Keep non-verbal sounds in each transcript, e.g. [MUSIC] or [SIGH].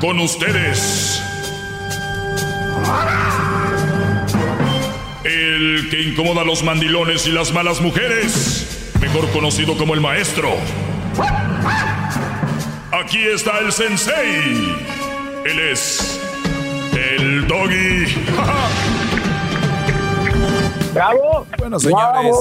con ustedes. El que incomoda a los mandilones y las malas mujeres, mejor conocido como el maestro. Aquí está el sensei. Él es el doggy. ¡Bravo! Bueno, señores,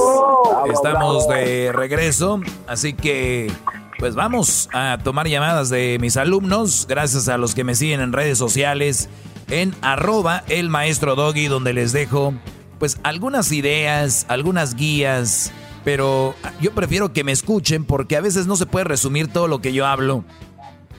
estamos de regreso, así que pues vamos a tomar llamadas de mis alumnos, gracias a los que me siguen en redes sociales, en arroba el maestro doggy, donde les dejo pues algunas ideas, algunas guías, pero yo prefiero que me escuchen porque a veces no se puede resumir todo lo que yo hablo.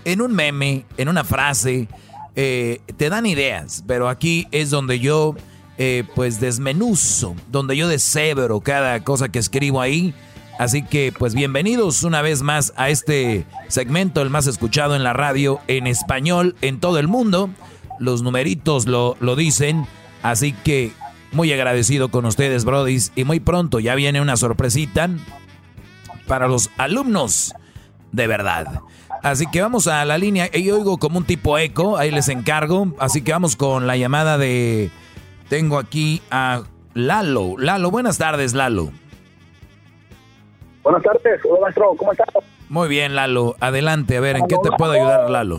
En un meme, en una frase, eh, te dan ideas, pero aquí es donde yo eh, pues desmenuzo, donde yo deshebro cada cosa que escribo ahí. Así que pues bienvenidos una vez más a este segmento, el más escuchado en la radio en español en todo el mundo. Los numeritos lo, lo dicen, así que muy agradecido con ustedes, brodis. Y muy pronto ya viene una sorpresita para los alumnos de verdad. Así que vamos a la línea. Yo oigo como un tipo eco, ahí les encargo. Así que vamos con la llamada de tengo aquí a Lalo. Lalo, buenas tardes, Lalo. Buenas tardes, hola maestro, ¿cómo estás? Muy bien, Lalo. Adelante, a ver, ¿en qué te puedo ayudar, Lalo?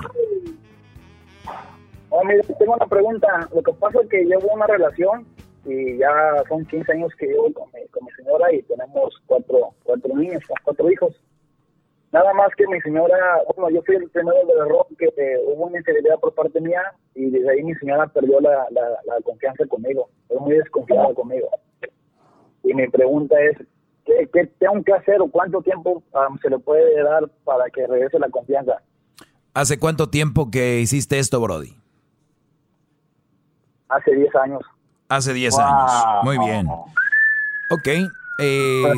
Oh, mira, tengo una pregunta. Lo que pasa es que llevo una relación y ya son 15 años que llevo con mi, con mi señora y tenemos cuatro, cuatro niños, cuatro hijos. Nada más que mi señora, bueno, yo fui el primero del error que eh, hubo una infidelidad por parte mía y desde ahí mi señora perdió la, la, confianza conmigo, fue muy desconfiada conmigo. Y mi pregunta es, ¿qué, qué tengo que hacer o cuánto tiempo um, se le puede dar para que regrese la confianza? ¿Hace cuánto tiempo que hiciste esto, Brody? Hace 10 años. Hace 10 años. Muy bien. Ok. Eh,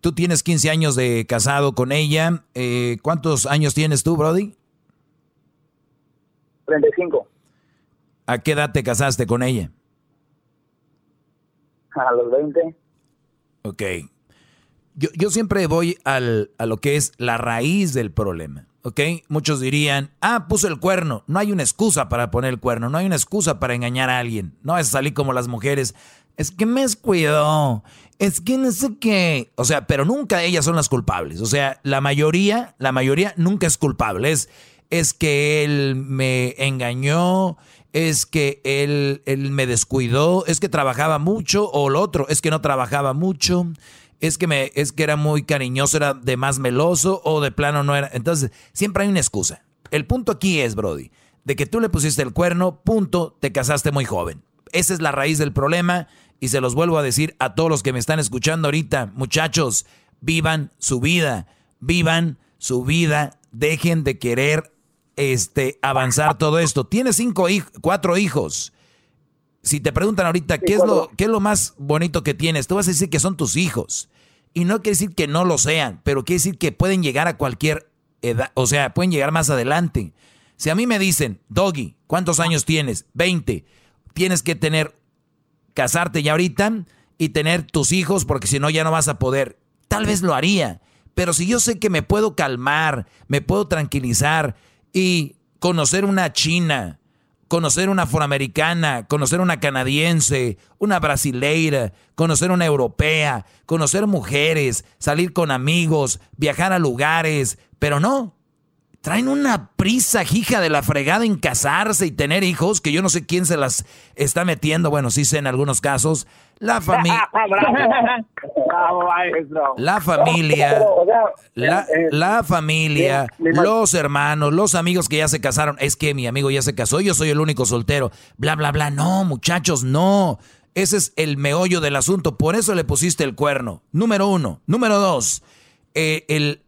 tú, tienes 15 años de casado con ella. Eh, ¿Cuántos años tienes tú, Brody? 35. ¿A qué edad te casaste con ella? A los 20. Ok. Yo, yo siempre voy al, a lo que es la raíz del problema. ¿ok? Muchos dirían, ah, puso el cuerno. No hay una excusa para poner el cuerno, no hay una excusa para engañar a alguien. No es salir como las mujeres. Es que me descuidó, es que no sé qué. O sea, pero nunca ellas son las culpables. O sea, la mayoría, la mayoría nunca es culpable. Es, es que él me engañó, es que él, él me descuidó, es que trabajaba mucho, o lo otro, es que no trabajaba mucho, es que, me, es que era muy cariñoso, era de más meloso, o de plano no era. Entonces, siempre hay una excusa. El punto aquí es, Brody, de que tú le pusiste el cuerno, punto, te casaste muy joven. Esa es la raíz del problema y se los vuelvo a decir a todos los que me están escuchando ahorita, muchachos, vivan su vida, vivan su vida, dejen de querer este, avanzar todo esto. Tienes cinco hijos, cuatro hijos. Si te preguntan ahorita qué es lo, qué es lo más bonito que tienes, tú vas a decir que son tus hijos. Y no quiere decir que no lo sean, pero quiere decir que pueden llegar a cualquier edad, o sea, pueden llegar más adelante. Si a mí me dicen, Doggy, ¿cuántos años tienes? 20. Tienes que tener casarte ya ahorita y tener tus hijos porque si no ya no vas a poder. Tal vez lo haría, pero si yo sé que me puedo calmar, me puedo tranquilizar y conocer una china, conocer una afroamericana, conocer una canadiense, una brasileira, conocer una europea, conocer mujeres, salir con amigos, viajar a lugares, pero no, traen una prisa hija de la fregada en casarse y tener hijos, que yo no sé quién se las está metiendo, bueno, sí sé en algunos casos, la familia... [LAUGHS] la familia, la, la familia, los hermanos, los amigos que ya se casaron, es que mi amigo ya se casó, yo soy el único soltero, bla, bla, bla, no, muchachos, no. Ese es el meollo del asunto, por eso le pusiste el cuerno. Número uno. Número dos, eh, el,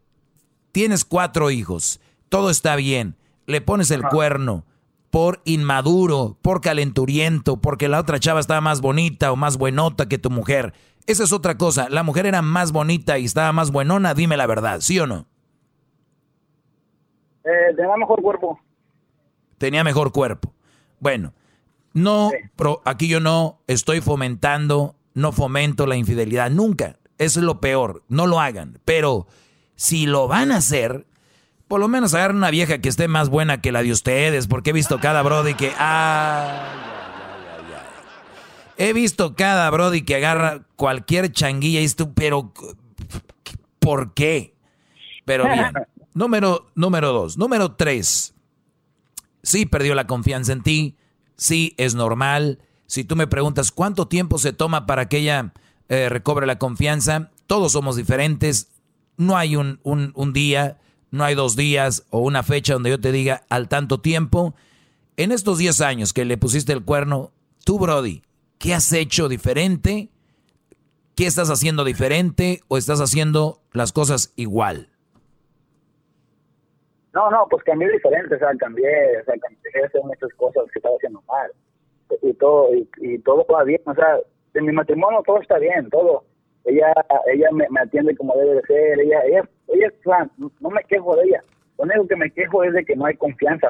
tienes cuatro hijos todo está bien. Le pones el cuerno por inmaduro, por calenturiento, porque la otra chava estaba más bonita o más buenota que tu mujer. Esa es otra cosa. La mujer era más bonita y estaba más buenona, dime la verdad, ¿sí o no? Eh, tenía mejor cuerpo. Tenía mejor cuerpo. Bueno, no, pero aquí yo no estoy fomentando, no fomento la infidelidad, nunca. Eso es lo peor, no lo hagan. Pero si lo van a hacer, por lo menos agarren una vieja que esté más buena que la de ustedes, porque he visto cada brody que... he visto cada brody que agarra cualquier changuilla y esto, pero ¿por qué? Pero bien. [LAUGHS] número, número dos. Número tres. Sí perdió la confianza en ti. Sí, es normal. Si tú me preguntas cuánto tiempo se toma para que ella eh, recobre la confianza, todos somos diferentes. No hay un, un día no hay dos días o una fecha donde yo te diga al tanto tiempo. En estos 10 años que le pusiste el cuerno, tú, Brody, ¿qué has hecho diferente? ¿Qué estás haciendo diferente o estás haciendo las cosas igual? No, no, pues cambié diferente, o sea, cambié, o sea, cambié hacer muchas cosas que estaba haciendo mal. Y todo, y, todo va bien, o sea, en mi matrimonio todo está bien, todo. Ella, ella me, me atiende como debe de ser, ella, ella ella no me quejo de ella. Lo único que me quejo es de que no hay confianza.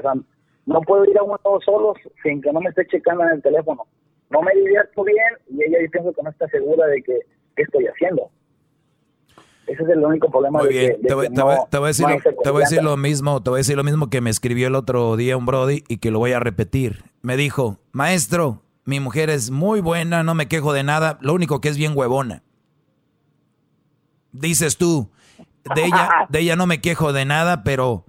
no puedo ir a uno solos sin que no me esté checando en el teléfono. No me divierto bien y ella yo pienso que no está segura de que qué estoy haciendo. Ese es el único problema. Muy bien, te, voy, a decir, lo mismo, te voy a decir lo mismo que me escribió el otro día un Brody y que lo voy a repetir. Me dijo, maestro, mi mujer es muy buena, no me quejo de nada, lo único que es bien huevona. Dices tú, de ella, [LAUGHS] de ella no me quejo de nada, pero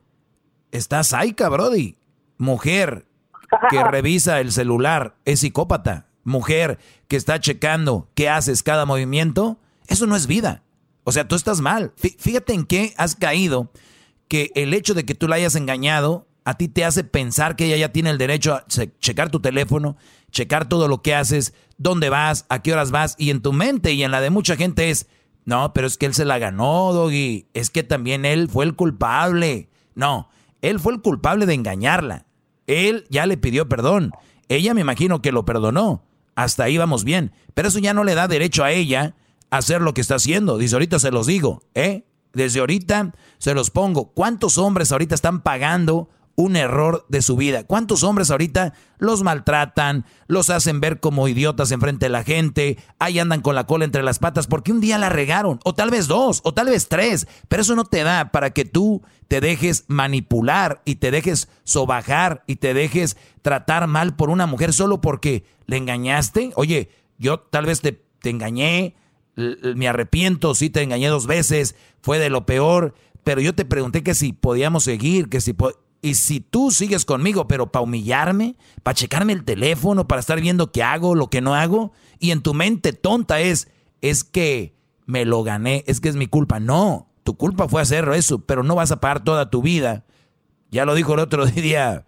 está saica, Brody. Mujer que [LAUGHS] revisa el celular es psicópata. Mujer que está checando qué haces cada movimiento, eso no es vida. O sea, tú estás mal. Fíjate en qué has caído, que el hecho de que tú la hayas engañado a ti te hace pensar que ella ya tiene el derecho a checar tu teléfono, checar todo lo que haces, dónde vas, a qué horas vas, y en tu mente y en la de mucha gente es, no, pero es que él se la ganó, Doggy. Es que también él fue el culpable. No, él fue el culpable de engañarla. Él ya le pidió perdón. Ella me imagino que lo perdonó. Hasta ahí vamos bien. Pero eso ya no le da derecho a ella a hacer lo que está haciendo. Dice, ahorita se los digo, ¿eh? Desde ahorita se los pongo. ¿Cuántos hombres ahorita están pagando un error de su vida. ¿Cuántos hombres ahorita los maltratan, los hacen ver como idiotas enfrente de la gente, ahí andan con la cola entre las patas porque un día la regaron, o tal vez dos, o tal vez tres, pero eso no te da para que tú te dejes manipular y te dejes sobajar y te dejes tratar mal por una mujer solo porque le engañaste. Oye, yo tal vez te, te engañé, me arrepiento, sí te engañé dos veces, fue de lo peor, pero yo te pregunté que si podíamos seguir, que si y si tú sigues conmigo, pero para humillarme, para checarme el teléfono, para estar viendo qué hago, lo que no hago, y en tu mente tonta es, es que me lo gané, es que es mi culpa. No, tu culpa fue hacer eso, pero no vas a pagar toda tu vida. Ya lo dijo el otro [LAUGHS] día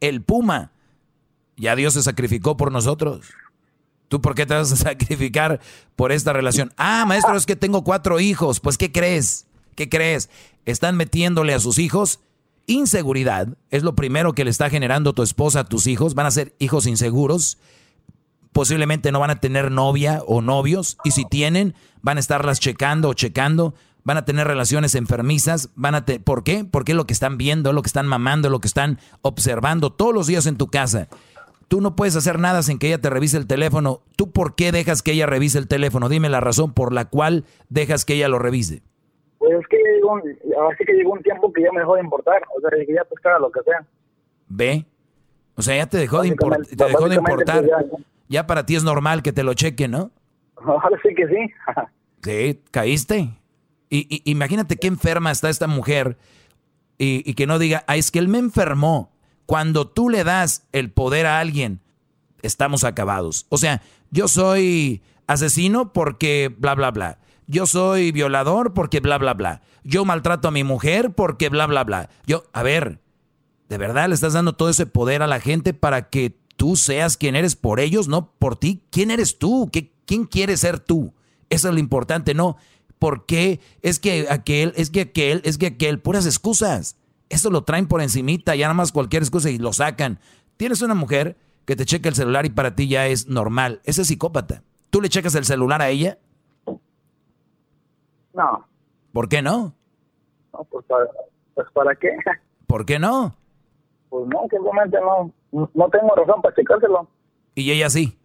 el Puma. Ya Dios se sacrificó por nosotros. ¿Tú por qué te vas a sacrificar por esta relación? Ah, maestro, es que tengo cuatro hijos. Pues, ¿qué crees? ¿Qué crees? Están metiéndole a sus hijos Inseguridad es lo primero que le está generando tu esposa a tus hijos. Van a ser hijos inseguros. Posiblemente no van a tener novia o novios. Y si tienen, van a estarlas checando o checando. Van a tener relaciones enfermizas. Van a ¿Por qué? Porque es lo que están viendo, lo que están mamando, lo que están observando todos los días en tu casa. Tú no puedes hacer nada sin que ella te revise el teléfono. ¿Tú por qué dejas que ella revise el teléfono? Dime la razón por la cual dejas que ella lo revise. Pues es que llegó, así que llegó un tiempo que ya me dejó de importar, o sea, que ya pescara lo que sea. ¿Ve? O sea, ya te dejó de, importar. Pues ya, para ti es normal que te lo chequen, ¿no? [LAUGHS] Ahora sí que sí. [LAUGHS] sí, caíste. Y, imagínate qué enferma está esta mujer y, y que no diga, ah, es que él me enfermó. Cuando tú le das el poder a alguien, estamos acabados. O sea, yo soy asesino porque bla, bla, bla yo soy violador porque bla, bla, bla. Yo maltrato a mi mujer porque bla, bla, bla. Yo, a ver, ¿de verdad le estás dando todo ese poder a la gente para que tú seas quien eres por ellos, no por ti? ¿Quién eres tú? ¿Qué, ¿Quién quieres ser tú? Eso es lo importante, ¿no? ¿Por qué? Es que aquel, es que aquel, es que aquel, puras excusas. Eso lo traen por encimita, ya nada más cualquier excusa y lo sacan. Tienes una mujer que te checa el celular y para ti ya es normal. Ese es psicópata. ¿Tú le checas el celular a ella? No. ¿Por qué no? No, pues para, pues para qué. ¿Por qué no? Pues no, simplemente no, no tengo razón para checárselo. ¿Y ella sí?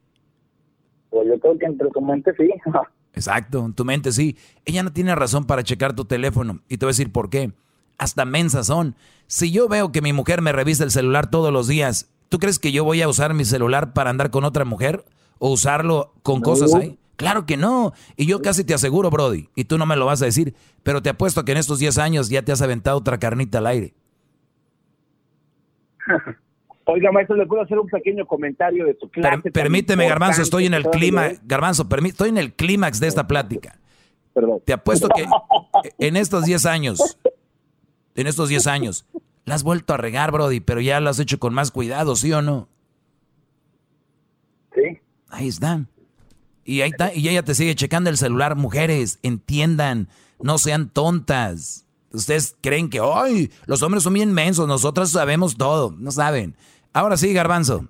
Pues yo creo que entre tu mente sí. [LAUGHS] Exacto, en tu mente sí. Ella no tiene razón para checar tu teléfono. Y te voy a decir por qué. hasta mensas son. Si yo veo que mi mujer me revisa el celular todos los días, ¿tú crees que yo voy a usar mi celular para andar con otra mujer o usarlo con cosas ahí? Claro que no. Y yo casi te aseguro, Brody, y tú no me lo vas a decir, pero te apuesto que en estos 10 años ya te has aventado otra carnita al aire. [LAUGHS] Oiga, maestro, ¿le puedo hacer un pequeño comentario de su clase? permíteme, Garbanzo, estoy en el clima, Garbanzo, estoy en el clímax de esta plática. Perdón. Te apuesto que [LAUGHS] en estos 10 años, en estos 10 años, la has vuelto a regar, Brody, pero ya lo has hecho con más cuidado, ¿sí o no? Sí. Ahí está. Y ahí está, y ella te sigue checando el celular. Mujeres, entiendan, no sean tontas. Ustedes creen que, ay, los hombres son bien mensos, nosotros sabemos todo. No saben. Ahora sí, Garbanzo.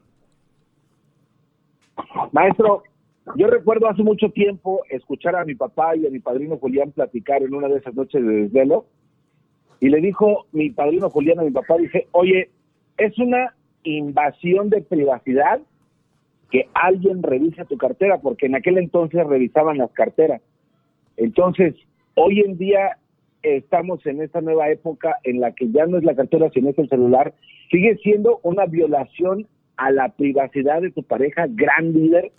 Maestro, yo recuerdo hace mucho tiempo escuchar a mi papá y a mi padrino Julián platicar en una de esas noches de desvelo. Y le dijo mi padrino Julián a mi papá, dice, oye, es una invasión de privacidad que alguien revise tu cartera, porque en aquel entonces revisaban las carteras. Entonces, hoy en día estamos en esta nueva época en la que ya no es la cartera, sino es el celular. Sigue siendo una violación a la privacidad de tu pareja, gran líder.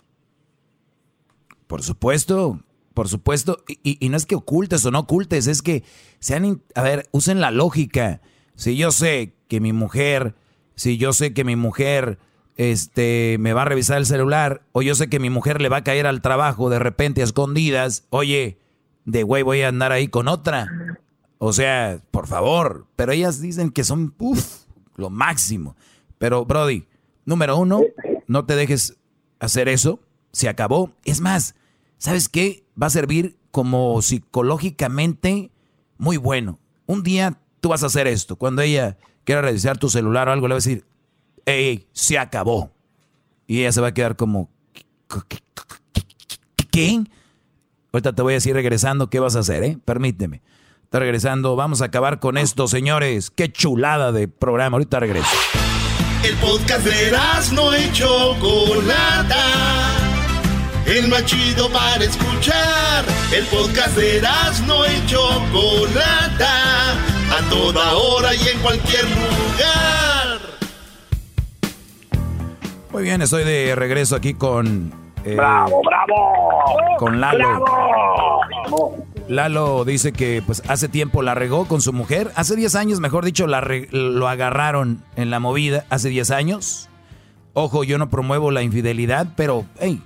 Por supuesto, por supuesto. Y, y, no es que ocultes o no ocultes, es que sean, a ver, usen la lógica. Si yo sé que mi mujer, si yo sé que mi mujer este, me va a revisar el celular, o yo sé que mi mujer le va a caer al trabajo de repente a escondidas, oye, de güey voy a andar ahí con otra. O sea, por favor, pero ellas dicen que son, uff, lo máximo. Pero, Brody, número uno, no te dejes hacer eso, se acabó. Es más, ¿sabes qué? Va a servir como psicológicamente muy bueno. Un día tú vas a hacer esto. Cuando ella quiera revisar tu celular o algo, le va a decir, ey, se acabó. Y ella se va a quedar como, ¿qué? Ahorita te voy a decir regresando qué vas a hacer, ¿eh? Permíteme. Está regresando, vamos a acabar con esto, señores. Qué chulada de programa. Ahorita regreso. El podcast de no hecho Chocolata. El más chido para escuchar. El podcast de no hecho Chocolata. A toda hora y en cualquier lugar. Muy bien, estoy de regreso aquí con. Eh, ¡Bravo, bravo! Con Lalo. ¡Bravo! Lalo dice que pues hace tiempo la regó con su mujer. Hace 10 años, mejor dicho, la lo agarraron en la movida. Hace 10 años. Ojo, yo no promuevo la infidelidad, pero, hey,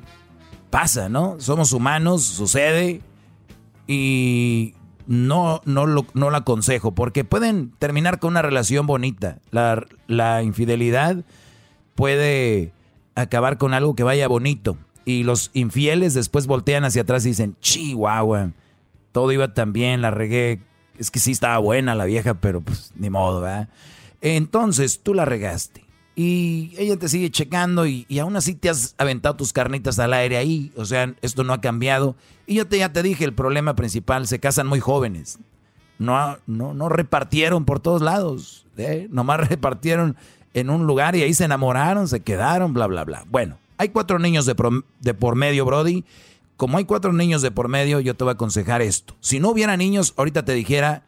pasa, ¿no? Somos humanos, sucede. Y no, no, lo, no la aconsejo, porque pueden terminar con una relación bonita. La, la infidelidad puede acabar con algo que vaya bonito. Y los infieles después voltean hacia atrás y dicen, chihuahua, todo iba tan bien, la regué. Es que sí estaba buena la vieja, pero pues ni modo, ¿verdad? Entonces tú la regaste. Y ella te sigue checando y, aún así te has aventado tus carnitas al aire ahí. O sea, esto no ha cambiado. Y yo te, ya te dije, el problema principal, se casan muy jóvenes. No, no, no repartieron por todos lados. ¿eh? Nomás [LAUGHS] repartieron en un lugar y ahí se enamoraron, se quedaron, bla, bla, bla. Bueno, hay cuatro niños de, por medio, Brody. Como hay cuatro niños de por medio, yo te voy a aconsejar esto. Si no hubiera niños, ahorita te dijera,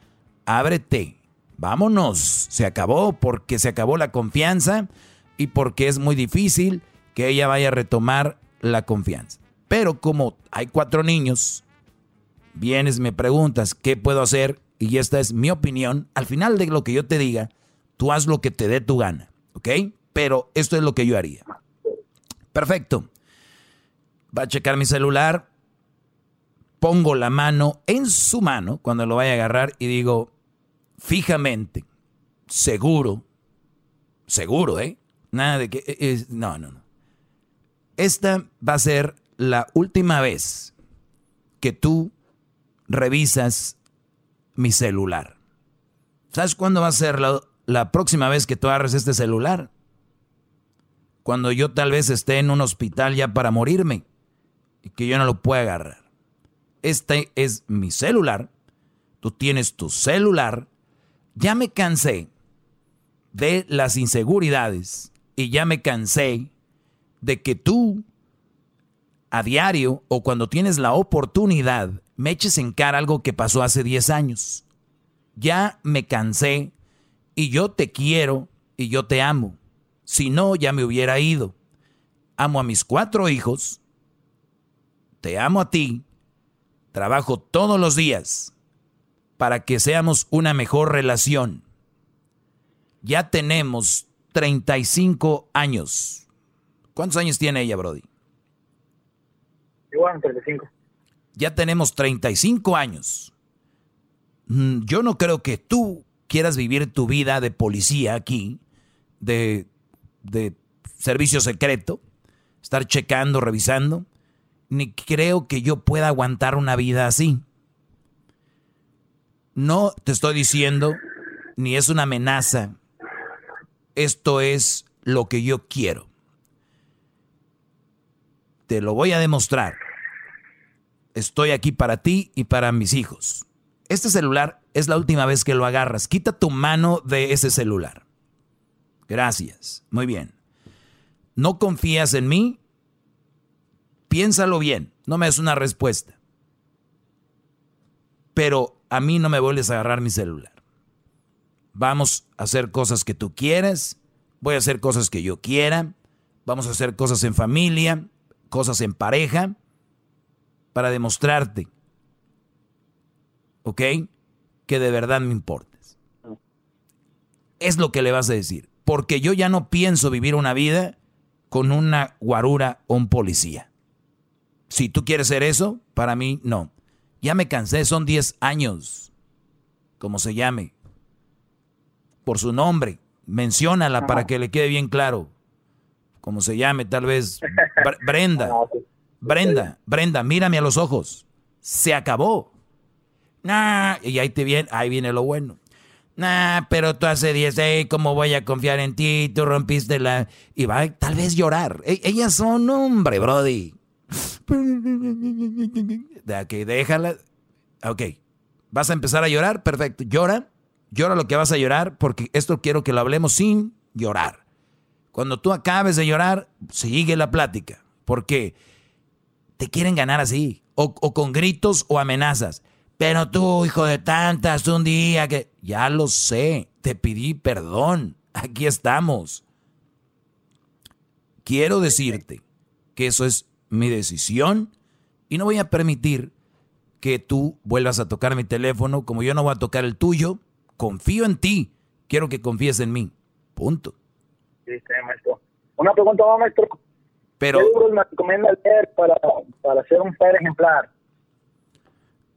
ábrete, vámonos. Se acabó porque se acabó la confianza y porque es muy difícil que ella vaya a retomar la confianza. Pero como hay cuatro niños, vienes, me preguntas, ¿qué puedo hacer? Y esta es mi opinión. Al final de lo que yo te diga, tú haz lo que te dé tu gana. ¿Ok? Pero esto es lo que yo haría. Perfecto. Va a checar mi celular, pongo la mano en su mano cuando lo vaya a agarrar y digo, fijamente, seguro, seguro, ¿eh? Nada de que... Es, no, no, no. Esta va a ser la última vez que tú revisas mi celular. ¿Sabes cuándo va a ser la la próxima vez que tú agarres este celular. Cuando yo tal vez esté en un hospital ya para morirme y que yo no lo pueda agarrar. Este es mi celular. Tú tienes tu celular. Ya me cansé de las inseguridades y ya me cansé de que tú a diario o cuando tienes la oportunidad me eches en cara algo que pasó hace 10 años. ya me cansé y yo te quiero y yo te amo. Si no, ya me hubiera ido. Amo a mis cuatro hijos, te amo a ti, trabajo todos los días para que seamos una mejor relación. Ya tenemos 35 años. ¿Cuántos años tiene ella, Brody? Igual, 35. Ya tenemos 35 años. Mm, yo no creo que tú quieras vivir tu vida de policía aquí, de, de servicio secreto, estar checando, revisando, ni creo que yo pueda aguantar una vida así. No te estoy diciendo, ni es una amenaza, esto es lo que yo quiero. Te lo voy a demostrar. Estoy aquí para ti y para mis hijos. Este celular es la última vez que lo agarras. Quita tu mano de ese celular. Gracias. Muy bien. ¿No confías en mí? Piénsalo bien. No me des una respuesta. Pero a mí no me vuelves a agarrar mi celular. Vamos a hacer cosas que tú quieras. Voy a hacer cosas que yo quiera. Vamos a hacer cosas en familia, cosas en pareja, para demostrarte, ¿ok? Que de verdad me importes. Es lo que le vas a decir. Porque yo ya no pienso vivir una vida con una guarura o un policía. Si tú quieres ser eso, para mí no. Ya me cansé, son 10 años, como se llame. Por su nombre, menciónala para que le quede bien claro. Como se llame, tal vez Brenda. [LAUGHS] Ah, Brenda, Brenda, mírame a los ojos. Se acabó. Nah, y ahí te viene, ahí viene lo bueno. Nah, pero tú hace 10, hey, ¿cómo voy a confiar en ti? Tú rompiste la... Y va tal vez llorar. Ellas son hombre, Brody. De déjala. Ok. ¿Vas a empezar a llorar? Perfecto. Llora. Llora lo que vas a llorar porque esto quiero que lo hablemos sin llorar. Cuando tú acabes de llorar, sigue la plática. Porque te quieren ganar así. O con gritos o amenazas. Pero tú, hijo de tantas, un día que... Ya lo sé. Te pedí perdón. Aquí estamos. Quiero decirte que eso es mi decisión y no voy a permitir que tú vuelvas a tocar mi teléfono como yo no voy a tocar el tuyo. Confío en ti. Quiero que confíes en mí. Punto. Sí, maestro. Una pregunta maestro. Pero, ¿Qué libros me recomienda leer para, para ser un padre ejemplar?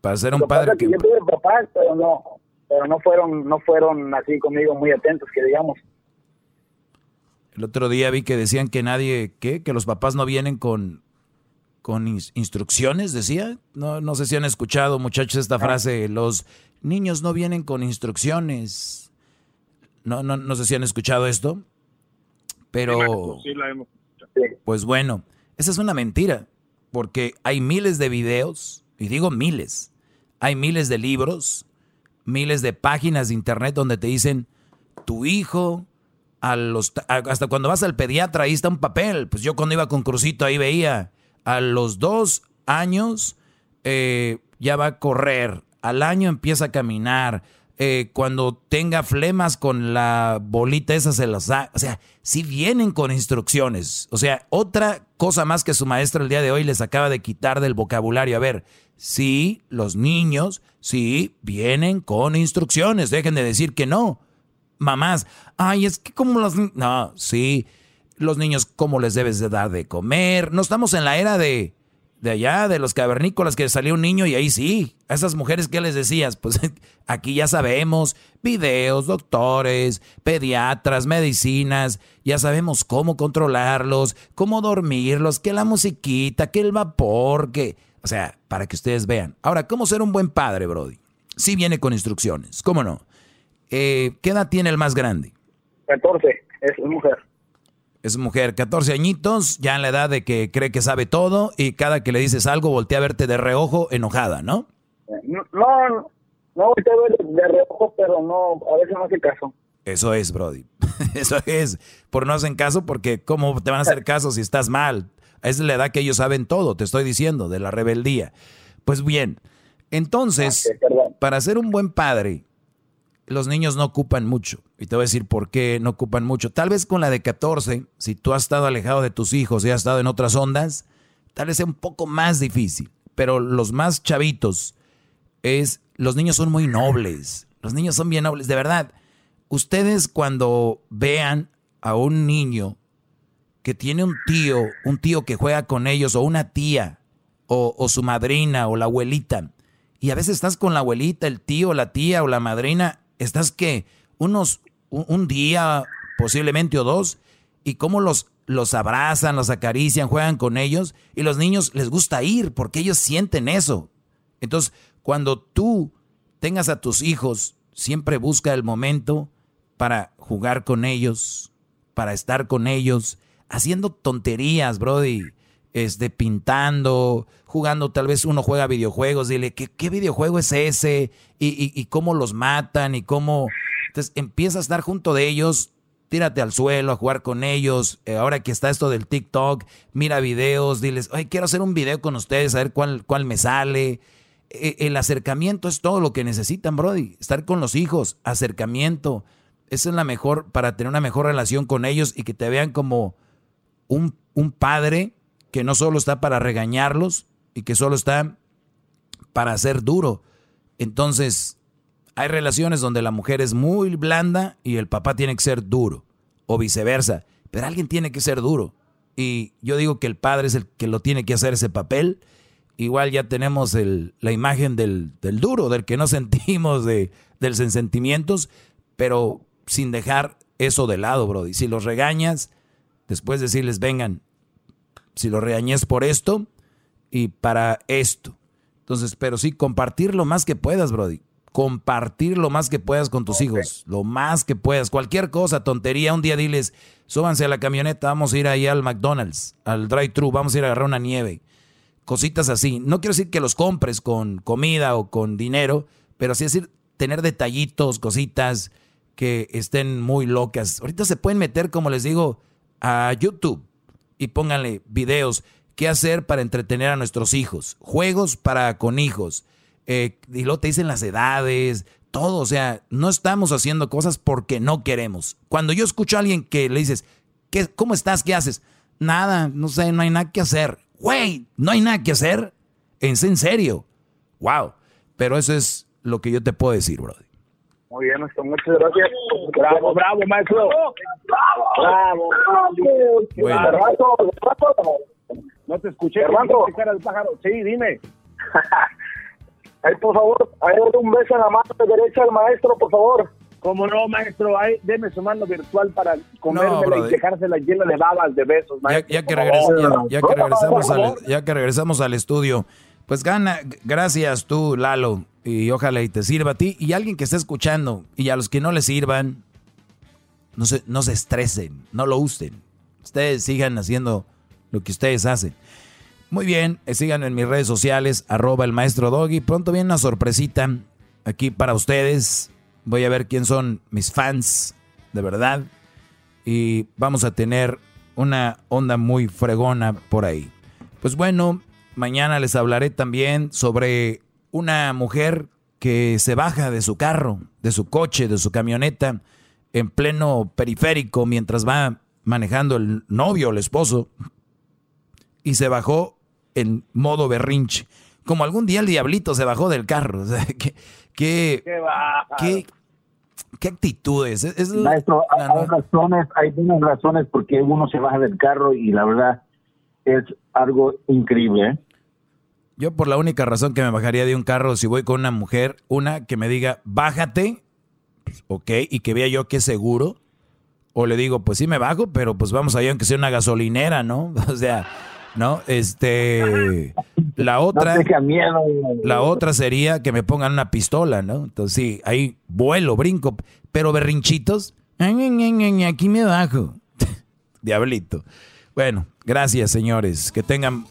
Para ser un padre que... Yo tuve papás, pero no, pero no fueron, no fueron así conmigo muy atentos, que digamos. El otro día vi que decían que nadie, ¿qué? Que los papás no vienen con, con instrucciones, decía. No, no sé si han escuchado, muchachos, esta frase. Los niños no vienen con instrucciones. No, no, no sé si han escuchado esto. Pero. Pues bueno, esa es una mentira. Porque hay miles de videos, y digo miles. Hay miles de libros, miles de páginas de internet donde te dicen tu hijo. A los, hasta cuando vas al pediatra, ahí está un papel. Pues yo cuando iba con Crucito ahí veía a los dos años eh, ya va a correr, al año empieza a caminar, eh, cuando tenga flemas con la bolita esa se las da, o sea, si vienen con instrucciones, o sea, otra cosa más que su maestra el día de hoy les acaba de quitar del vocabulario, a ver, sí, los niños, sí, vienen con instrucciones, dejen de decir que no. Mamás, ay, es que como los... No, sí, los niños cómo les debes de dar de comer. No estamos en la era de, de allá, de los cavernícolas, que salió un niño y ahí sí. A esas mujeres, ¿qué les decías? [LAUGHS] Pues aquí ya sabemos, videos, doctores, pediatras, medicinas, ya sabemos cómo controlarlos, cómo dormirlos, que la musiquita, que el vapor, que... O sea, para que ustedes vean. Ahora, ¿cómo ser un buen padre, Brody? Sí viene con instrucciones, ¿cómo no? Eh, ¿Qué edad tiene el más grande? 14, es mujer es mujer, 14 añitos, ya en la edad de que cree que sabe todo y cada que le dices algo voltea a verte de reojo enojada, ¿no? No, no, no voltea a ver de reojo, pero no, a veces no hace caso. Eso es, Brody. [LAUGHS] Eso es. Por no hacen caso, porque ¿cómo te van a hacer caso si estás mal? Es la edad que ellos saben todo, te estoy diciendo, de la rebeldía. Pues bien, entonces, para ser un buen padre, los niños no ocupan mucho. Y te voy a decir por qué no ocupan mucho. Tal vez con la de 14, si tú has estado alejado de tus hijos y has estado en otras ondas, tal vez sea un poco más difícil. Pero los más chavitos es, los niños son muy nobles. Los niños son bien nobles. De verdad, ustedes cuando vean a un niño que tiene un tío, un tío que juega con ellos, o una tía, o, o su madrina, o la abuelita, y a veces estás con la abuelita, el tío, la tía o la madrina, estás que unos, un, día posiblemente o dos, y cómo los, los abrazan, los acarician, juegan con ellos, y los niños les gusta ir porque ellos sienten eso. Entonces, cuando tú tengas a tus hijos, siempre busca el momento para jugar con ellos, para estar con ellos, haciendo tonterías, Brody este, pintando, jugando, tal vez uno juega videojuegos, dile, ¿qué, qué videojuego es ese? Y, cómo los matan y cómo... Entonces empieza a estar junto de ellos, tírate al suelo a jugar con ellos. Eh, ahora que está esto del TikTok, mira videos, diles, ay, quiero hacer un video con ustedes, a ver cuál, cuál me sale. E, el acercamiento es todo lo que necesitan, Brody. Estar con los hijos, acercamiento. Esa es la mejor para tener una mejor relación con ellos y que te vean como un, un padre que no solo está para regañarlos y que solo está para ser duro. Entonces, hay relaciones donde la mujer es muy blanda y el papá tiene que ser duro, o viceversa, pero alguien tiene que ser duro. Y yo digo que el padre es el que lo tiene que hacer ese papel. Igual ya tenemos la imagen del, duro, del que no [LAUGHS] sentimos, de, del sentimientos, pero sin dejar eso de lado, Brody. Si los regañas, después decirles, vengan, si lo regañes por esto y para esto. Entonces, pero sí, compartir lo más que puedas, Brody. Compartir lo más que puedas con tus hijos. Lo más que puedas. Cualquier cosa, tontería. Un día diles, súbanse a la camioneta, vamos a ir ahí al McDonald's, al drive-thru, vamos a ir a agarrar una nieve. Cositas así. No quiero decir que los compres con comida o con dinero, pero sí decir, tener detallitos, cositas que estén muy locas. Ahorita se pueden meter, como les digo, a YouTube y pónganle videos. ¿Qué hacer para entretener a nuestros hijos? Juegos para con hijos. Eh, y luego te dicen las edades, todo. O sea, no estamos haciendo cosas porque no queremos. Cuando yo escucho a alguien que le dices, ¿qué, ¿cómo estás? ¿Qué haces? Nada, no sé, no hay nada que hacer. Güey, no hay nada que hacer. ¿En serio? Wow. Pero eso es lo que yo te puedo decir, brother. Muy bien, maestro, muchas gracias. Bravo, bravo, maestro. Bravo. Bravo. No te escuché. Hermano. Sí, dime. [LAUGHS] Ay, por favor, ahí un beso en la mano derecha al maestro, por favor. Como no, maestro, ahí deme su mano virtual para comérmela y dejársela llena de babas, de besos, maestro. Ya, que, ya, que regresamos al, ya que regresamos al estudio, pues gana, gracias tú, Lalo, y ojalá y te sirva a ti y a alguien que esté escuchando y a los que no les sirvan, no se, no se estresen, no lo usen. Ustedes sigan haciendo lo que ustedes hacen. Muy bien, eh, sigan en mis redes sociales, arroba el maestro Doggy. Pronto viene una sorpresita aquí para ustedes. Voy a ver quién son mis fans, de verdad. Y vamos a tener una onda muy fregona por ahí. Pues bueno, mañana les hablaré también sobre una mujer que se baja de su carro, de su coche, de su camioneta, en pleno periférico mientras va manejando el novio o el esposo, y se bajó en modo berrinche. Como algún día el diablito se bajó del carro. [LAUGHS] O sea, ¿qué, qué, qué, qué actitudes? Es, Maestro, hay, razones, hay unas razones porque uno se baja del carro y la verdad es algo increíble. ¿eh? Yo por la única razón que me bajaría de un carro si voy con una mujer, una que me diga, bájate, pues, ok, y que vea yo que es seguro. O le digo, pues sí me bajo, pero pues vamos allá aunque sea una gasolinera, ¿no? [LAUGHS] O sea, ¿no? Este, la otra, la otra sería que me pongan una pistola, ¿no? Entonces sí, ahí vuelo, brinco, pero berrinchitos, aquí me bajo. [LAUGHS] Diablito. Bueno, gracias señores, que tengan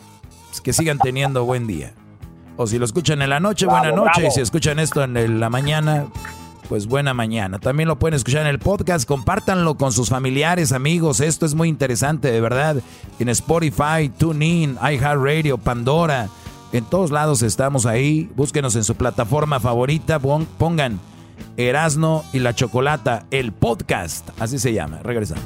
que sigan teniendo buen día. O si lo escuchan en la noche, buena noche. Y si escuchan esto en la mañana, pues buena mañana. También lo pueden escuchar en el podcast. Compártanlo con sus familiares, amigos. Esto es muy interesante, de verdad. En Spotify, TuneIn, iHeartRadio, Pandora. En todos lados estamos ahí. Búsquenos en su plataforma favorita. Pongan Erasno y la Chocolata, el podcast, así se llama. Regresamos.